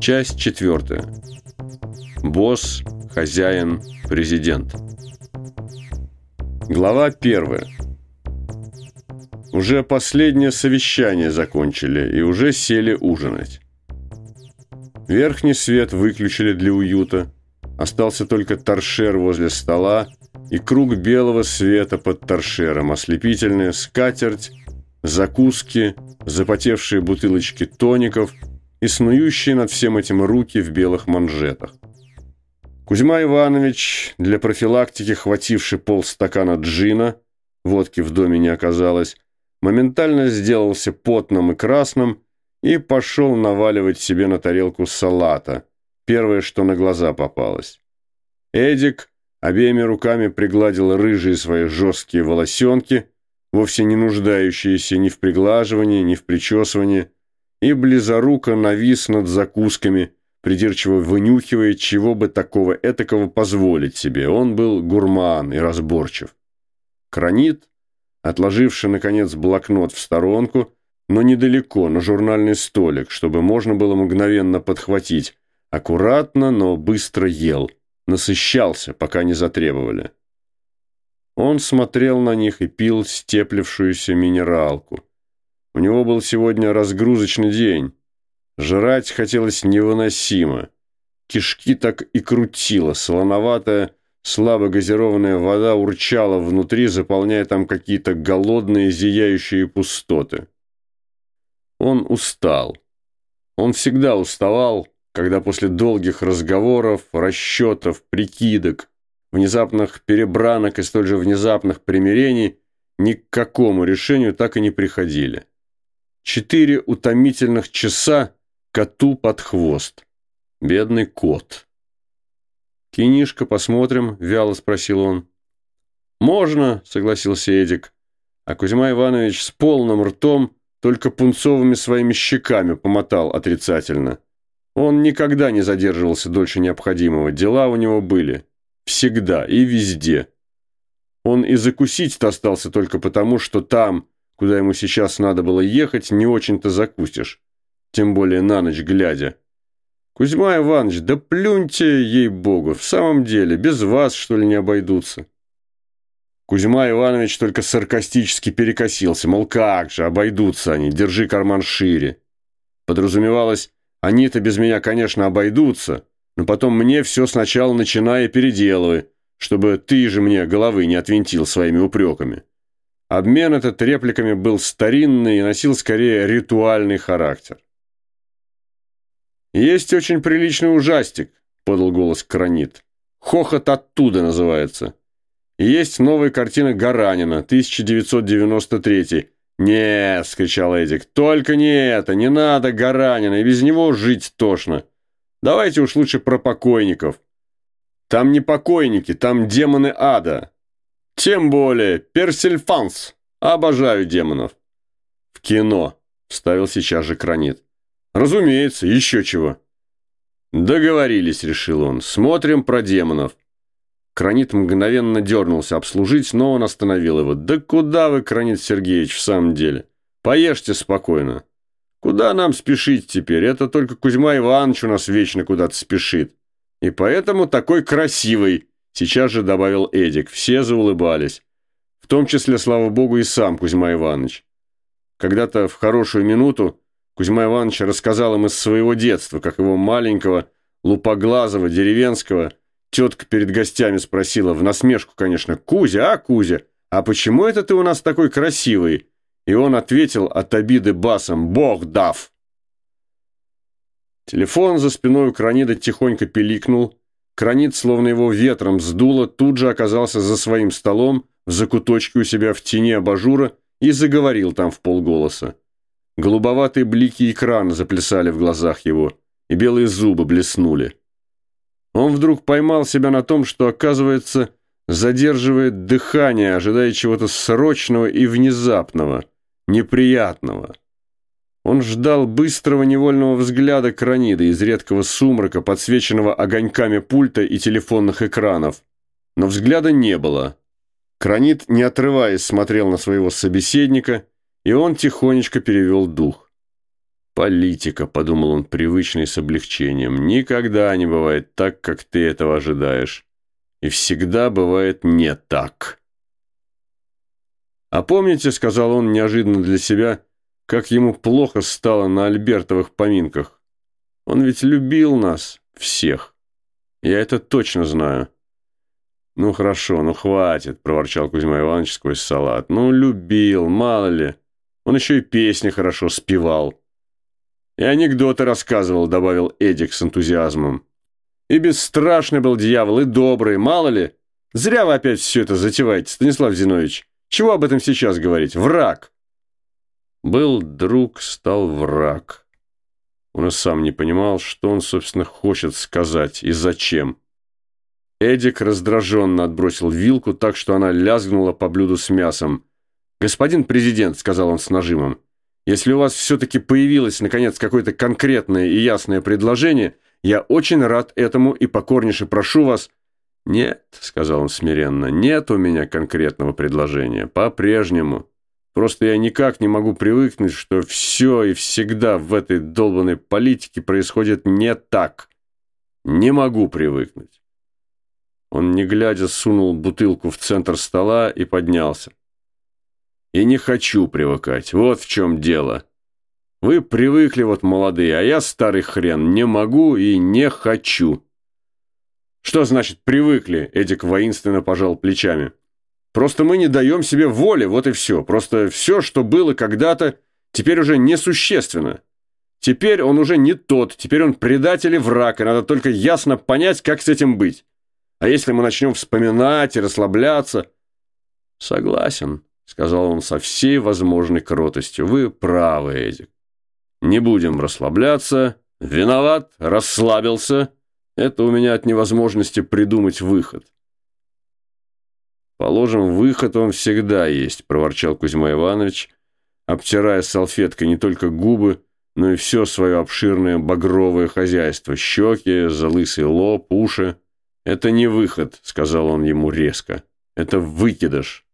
Часть четвертая. Босс, хозяин, президент. Глава первая. Уже последнее совещание закончили и уже сели ужинать. Верхний свет выключили для уюта. Остался только торшер возле стола и круг белого света под торшером, ослепительная скатерть, закуски, запотевшие бутылочки тоников и снующие над всем этим руки в белых манжетах. Кузьма Иванович, для профилактики хвативший полстакана джина, водки в доме не оказалось, моментально сделался потным и красным и пошел наваливать себе на тарелку салата, первое, что на глаза попалось. Эдик обеими руками пригладил рыжие свои жесткие волосенки – вовсе не нуждающиеся ни в приглаживании, ни в причесывании, и близоруко навис над закусками, придирчиво вынюхивая, чего бы такого этакого позволить себе. Он был гурман и разборчив. Кранит, отложивший, наконец, блокнот в сторонку, но недалеко, на журнальный столик, чтобы можно было мгновенно подхватить, аккуратно, но быстро ел, насыщался, пока не затребовали. Он смотрел на них и пил степлившуюся минералку. У него был сегодня разгрузочный день. Жрать хотелось невыносимо. Кишки так и крутило, солоноватая, слабо газированная вода урчала внутри, заполняя там какие-то голодные, зияющие пустоты. Он устал. Он всегда уставал, когда после долгих разговоров, расчетов, прикидок – внезапных перебранок и столь же внезапных примирений ни к какому решению так и не приходили. Четыре утомительных часа коту под хвост. Бедный кот. «Кинишка, посмотрим?» – вяло спросил он. «Можно», – согласился Эдик. А Кузьма Иванович с полным ртом только пунцовыми своими щеками помотал отрицательно. Он никогда не задерживался дольше необходимого, дела у него были. Всегда и везде. Он и закусить-то остался только потому, что там, куда ему сейчас надо было ехать, не очень-то закусишь. Тем более на ночь глядя. Кузьма Иванович, да плюньте, ей-богу, в самом деле, без вас, что ли, не обойдутся. Кузьма Иванович только саркастически перекосился, мол, как же, обойдутся они, держи карман шире. Подразумевалось, они-то без меня, конечно, обойдутся, но потом мне все сначала начиная переделывай, чтобы ты же мне головы не отвинтил своими упреками. Обмен этот репликами был старинный и носил скорее ритуальный характер. «Есть очень приличный ужастик», — подал голос Кранит. «Хохот оттуда» называется. Есть новая картина Гаранина, 1993 «Не!» — скричал Эдик. «Только не это! Не надо Гаранина! И без него жить тошно!» Давайте уж лучше про покойников. Там не покойники, там демоны ада. Тем более Персельфанс. Обожаю демонов. В кино, вставил сейчас же Кранит. Разумеется, еще чего. Договорились, решил он. Смотрим про демонов. Кранит мгновенно дернулся обслужить, но он остановил его. «Да куда вы, Кранит Сергеевич, в самом деле? Поешьте спокойно. Куда нам спешить теперь? Это только Кузьма Иванович у нас вечно куда-то спешит. И поэтому такой красивый, сейчас же добавил Эдик. Все заулыбались. В том числе, слава богу, и сам Кузьма Иванович. Когда-то в хорошую минуту Кузьма Иванович рассказал им из своего детства, как его маленького, лупоглазого, деревенского, тетка перед гостями спросила, в насмешку, конечно, «Кузя, а, Кузя, а почему это ты у нас такой красивый?» И он ответил от обиды басом «Бог дав!». Телефон за спиной у Кранида тихонько пиликнул. Кранид, словно его ветром сдуло, тут же оказался за своим столом, в закуточке у себя в тени абажура и заговорил там в полголоса. Голубоватые блики экрана заплясали в глазах его, и белые зубы блеснули. Он вдруг поймал себя на том, что, оказывается, задерживает дыхание, ожидая чего-то срочного и внезапного – неприятного. Он ждал быстрого невольного взгляда кранида из редкого сумрака, подсвеченного огоньками пульта и телефонных экранов. Но взгляда не было. Кранит, не отрываясь, смотрел на своего собеседника, и он тихонечко перевел дух. «Политика», — подумал он привычно и с облегчением, — «никогда не бывает так, как ты этого ожидаешь. И всегда бывает не так». «А помните, — сказал он неожиданно для себя, — как ему плохо стало на Альбертовых поминках? Он ведь любил нас всех. Я это точно знаю». «Ну хорошо, ну хватит», — проворчал Кузьма Иванович сквозь салат. «Ну, любил, мало ли. Он еще и песни хорошо спевал». «И анекдоты рассказывал», — добавил Эдик с энтузиазмом. «И бесстрашный был дьявол, и добрый, мало ли. Зря вы опять все это затеваете, Станислав Зинович. Чего об этом сейчас говорить? Враг!» Был друг, стал враг. Он и сам не понимал, что он, собственно, хочет сказать и зачем. Эдик раздраженно отбросил вилку так, что она лязгнула по блюду с мясом. «Господин президент», — сказал он с нажимом, если у вас все-таки появилось, наконец, какое-то конкретное и ясное предложение, я очень рад этому и покорнейше прошу вас...» «Нет», — сказал он смиренно, — «нет у меня конкретного предложения. По-прежнему. Просто я никак не могу привыкнуть, что все и всегда в этой долбанной политике происходит не так. Не могу привыкнуть». Он, не глядя, сунул бутылку в центр стола и поднялся. И не хочу привыкать. Вот в чем дело. Вы привыкли вот молодые, а я старый хрен. Не могу и не хочу. Что значит привыкли? Эдик воинственно пожал плечами. Просто мы не даем себе воли, вот и все. Просто все, что было когда-то, теперь уже несущественно. Теперь он уже не тот, теперь он предатель и враг, и надо только ясно понять, как с этим быть. А если мы начнем вспоминать и расслабляться... Согласен, — сказал он со всей возможной кротостью. «Вы правы, Эдик. Не будем расслабляться. Виноват, расслабился. Это у меня от невозможности придумать выход». «Положим, выход он всегда есть», — проворчал Кузьма Иванович, обтирая салфеткой не только губы, но и все свое обширное багровое хозяйство, щеки, залысый лоб, уши. «Это не выход», — сказал он ему резко. «Это выкидыш».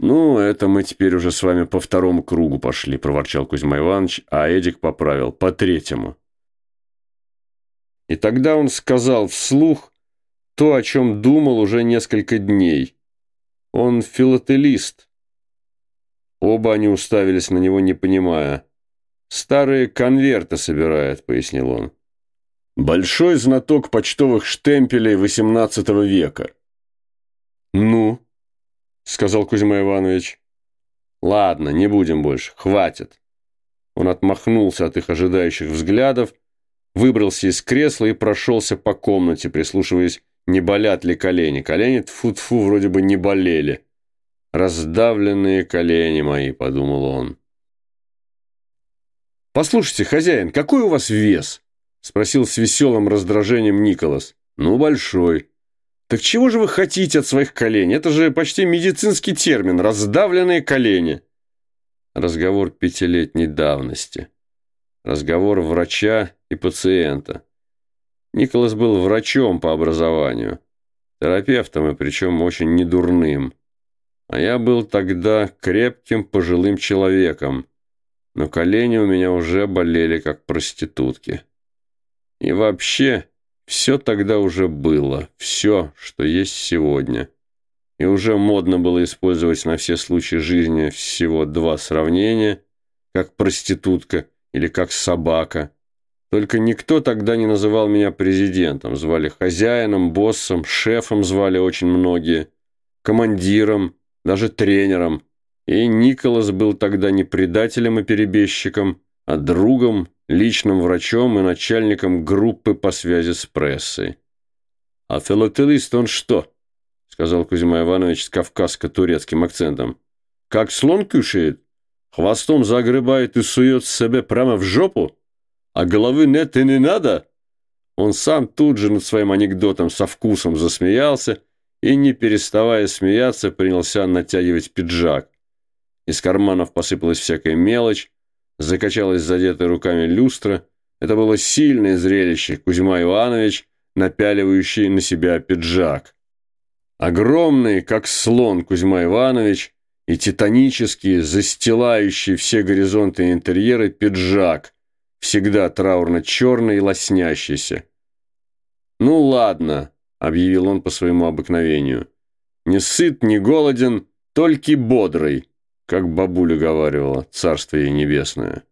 «Ну, это мы теперь уже с вами по второму кругу пошли», – проворчал Кузьма Иванович, а Эдик поправил – по третьему. И тогда он сказал вслух то, о чем думал уже несколько дней. Он филателист. Оба они уставились на него, не понимая. «Старые конверты собирает», – пояснил он. «Большой знаток почтовых штемпелей XVIII века». «Ну?» сказал Кузьма Иванович. Ладно, не будем больше, хватит. Он отмахнулся от их ожидающих взглядов, выбрался из кресла и прошелся по комнате, прислушиваясь, не болят ли колени. Колени, тфу-тфу, вроде бы не болели. «Раздавленные колени мои», — подумал он. «Послушайте, хозяин, какой у вас вес?» — спросил с веселым раздражением Николас. «Ну, большой». Так чего же вы хотите от своих коленей? Это же почти медицинский термин – раздавленные колени. Разговор пятилетней давности. Разговор врача и пациента. Николас был врачом по образованию, терапевтом и причем очень недурным. А я был тогда крепким пожилым человеком, но колени у меня уже болели как проститутки. И вообще, все тогда уже было, все, что есть сегодня. И уже модно было использовать на все случаи жизни всего два сравнения, как проститутка или как собака. Только никто тогда не называл меня президентом, звали хозяином, боссом, шефом звали очень многие, командиром, даже тренером. И Николас был тогда не предателем и перебежчиком, а другом личным врачом и начальником группы по связи с прессой. «А филателист он что?» — сказал Кузьма Иванович с кавказско-турецким акцентом. «Как слон кушает? Хвостом загребает и сует себе прямо в жопу? А головы нет и не надо?» Он сам тут же над своим анекдотом со вкусом засмеялся и, не переставая смеяться, принялся натягивать пиджак. Из карманов посыпалась всякая мелочь, закачалась задетая руками люстра. Это было сильное зрелище. Кузьма Иванович, напяливающий на себя пиджак. Огромный, как слон Кузьма Иванович, и титанический, застилающий все горизонты интерьеры пиджак, всегда траурно-черный и лоснящийся. «Ну ладно», — объявил он по своему обыкновению, — «не сыт, не голоден, только бодрый», как бабуля говаривала, царство ей небесное.